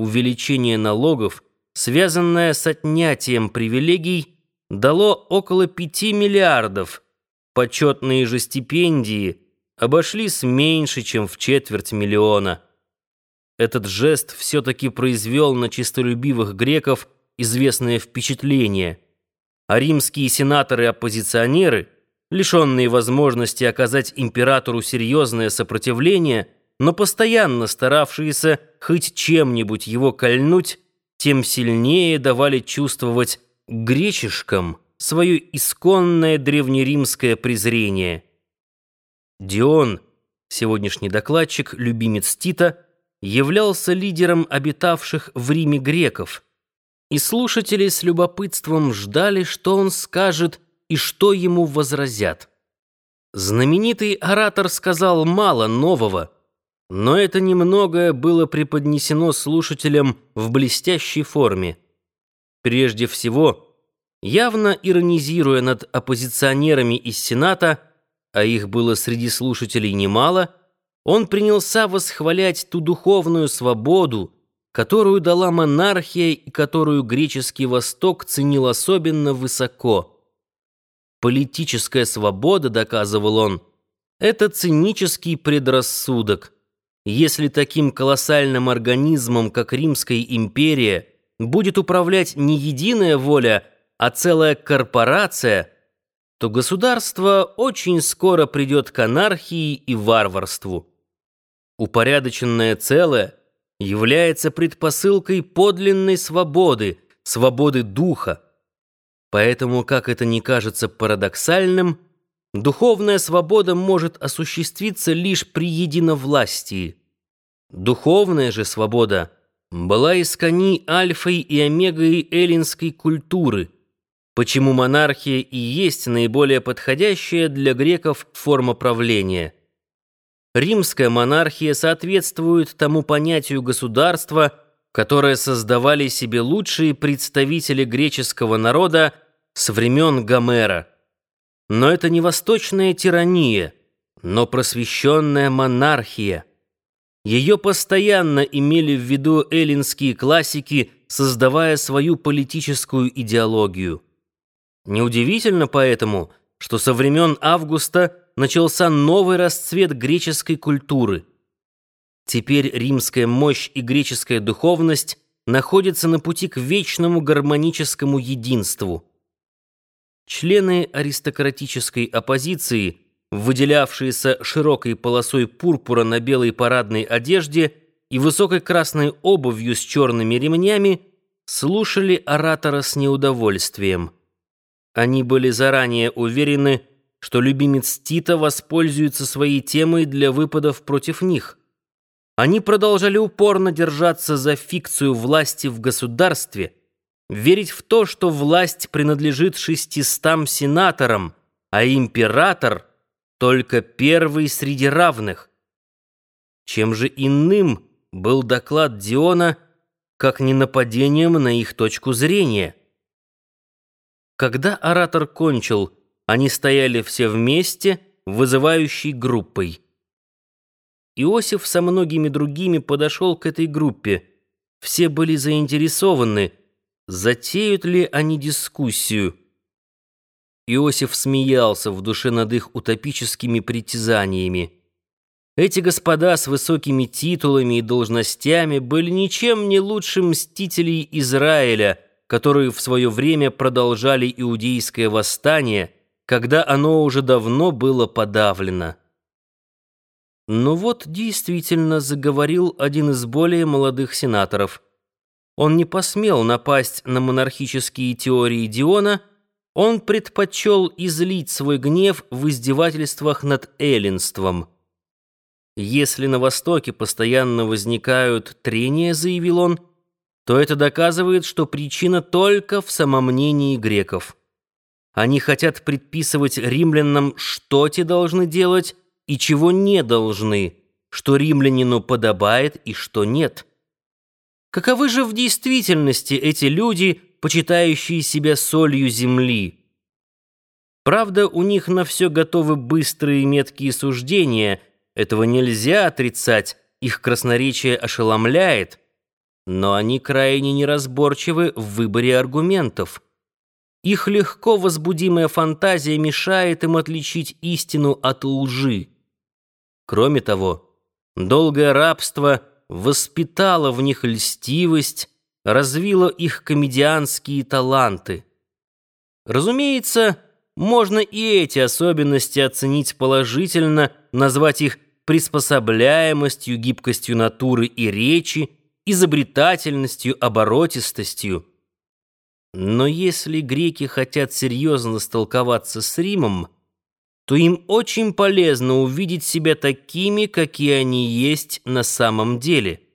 увеличение налогов, связанное с отнятием привилегий, дало около 5 миллиардов, почетные же стипендии обошлись меньше, чем в четверть миллиона. Этот жест все-таки произвел на честолюбивых греков известное впечатление, а римские сенаторы-оппозиционеры, лишенные возможности оказать императору серьезное сопротивление, но постоянно старавшиеся хоть чем-нибудь его кольнуть, тем сильнее давали чувствовать гречишкам свое исконное древнеримское презрение. Дион, сегодняшний докладчик, любимец Тита, являлся лидером обитавших в Риме греков, и слушатели с любопытством ждали, что он скажет и что ему возразят. Знаменитый оратор сказал мало нового, но это немногое было преподнесено слушателям в блестящей форме. Прежде всего, явно иронизируя над оппозиционерами из Сената, а их было среди слушателей немало, он принялся восхвалять ту духовную свободу, которую дала монархия и которую греческий Восток ценил особенно высоко. Политическая свобода, доказывал он, это цинический предрассудок. Если таким колоссальным организмом, как Римская империя, будет управлять не единая воля, а целая корпорация, то государство очень скоро придет к анархии и варварству. Упорядоченное целое является предпосылкой подлинной свободы, свободы духа. Поэтому, как это не кажется парадоксальным, духовная свобода может осуществиться лишь при единовластии. Духовная же свобода была искони альфой и омегой эллинской культуры, почему монархия и есть наиболее подходящая для греков форма правления. Римская монархия соответствует тому понятию государства, которое создавали себе лучшие представители греческого народа с времен Гомера. Но это не восточная тирания, но просвещенная монархия. Ее постоянно имели в виду эллинские классики, создавая свою политическую идеологию. Неудивительно поэтому, что со времен Августа начался новый расцвет греческой культуры. Теперь римская мощь и греческая духовность находятся на пути к вечному гармоническому единству. Члены аристократической оппозиции, выделявшиеся широкой полосой пурпура на белой парадной одежде и высокой красной обувью с черными ремнями, слушали оратора с неудовольствием. Они были заранее уверены, что любимец Тита воспользуется своей темой для выпадов против них. Они продолжали упорно держаться за фикцию власти в государстве, верить в то, что власть принадлежит шестистам сенаторам, а император — только первый среди равных. Чем же иным был доклад Диона, как не нападением на их точку зрения? Когда оратор кончил — они стояли все вместе, вызывающей группой. Иосиф со многими другими подошел к этой группе. Все были заинтересованы, затеют ли они дискуссию. Иосиф смеялся в душе над их утопическими притязаниями. Эти господа с высокими титулами и должностями были ничем не лучше мстителей Израиля, которые в свое время продолжали иудейское восстание – когда оно уже давно было подавлено. Но вот действительно заговорил один из более молодых сенаторов. Он не посмел напасть на монархические теории Диона, он предпочел излить свой гнев в издевательствах над эллинством. «Если на Востоке постоянно возникают трения, — заявил он, — то это доказывает, что причина только в самомнении греков». Они хотят предписывать римлянам, что те должны делать и чего не должны, что римлянину подобает и что нет. Каковы же в действительности эти люди, почитающие себя солью земли? Правда, у них на все готовы быстрые меткие суждения, этого нельзя отрицать, их красноречие ошеломляет. но они крайне неразборчивы в выборе аргументов. Их легко возбудимая фантазия мешает им отличить истину от лжи. Кроме того, долгое рабство воспитало в них льстивость, развило их комедианские таланты. Разумеется, можно и эти особенности оценить положительно, назвать их приспособляемостью, гибкостью натуры и речи, изобретательностью, оборотистостью. Но если греки хотят серьезно столковаться с Римом, то им очень полезно увидеть себя такими, какие они есть на самом деле –